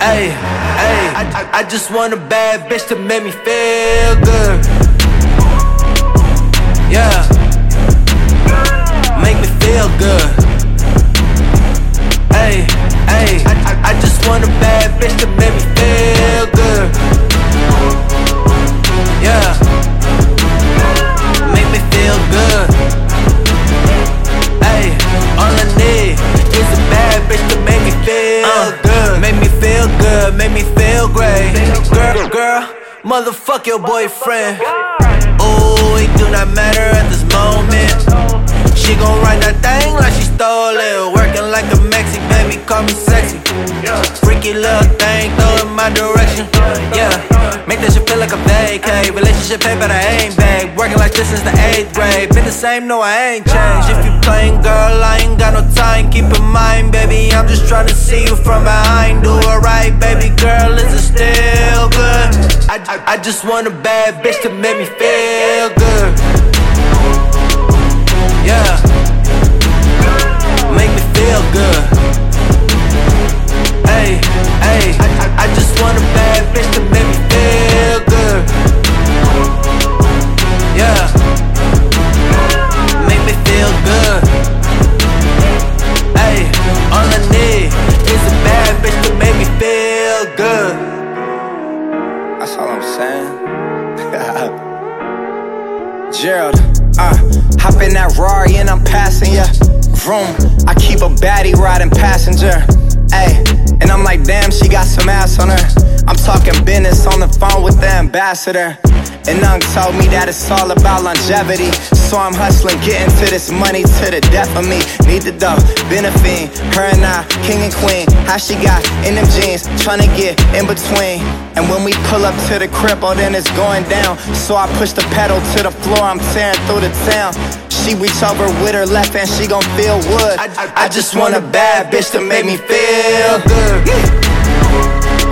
Ayy, ayy, I, I, I just want a bad bitch to make me feel good. Make me feel great. Girl, girl, motherfuck your boyfriend. Oh, it do not matter at this moment. She gon' ride that thing like she stole it. Working like a Mexi, baby, call me sexy. Freaky little thing, throw in my direction. Yeah, make that shit feel like a vacay. Relationship pay, but I ain't back. Working like this since the eighth grade. Been the same, no, I ain't changed. If you playing, girl, Time. Keep in mind, baby, I'm just trying to see you from behind. Do it right, baby girl, is it still good? I, I, I just want a bad bitch to make me feel good. Bad bitch to make me feel good. That's all I'm saying. Gerald, uh, hop in that Rari and I'm passing ya. Vroom, I keep a baddie riding passenger. Ayy, and I'm like, damn, she got some ass on her. I'm talking business on the phone with the ambassador. And Nung told me that it's all about longevity. So I'm hustling, getting to this money to the death of me. Need the dough, a. Her and I, king and queen. How she got in them jeans, tryna get in between. And when we pull up to the crib, oh, then it's going down. So I push the pedal to the floor, I'm tearing through the town. She reach over with her left hand, she gon' feel wood. I, I, I just want a bad bitch to make me feel good.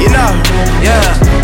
You know, yeah.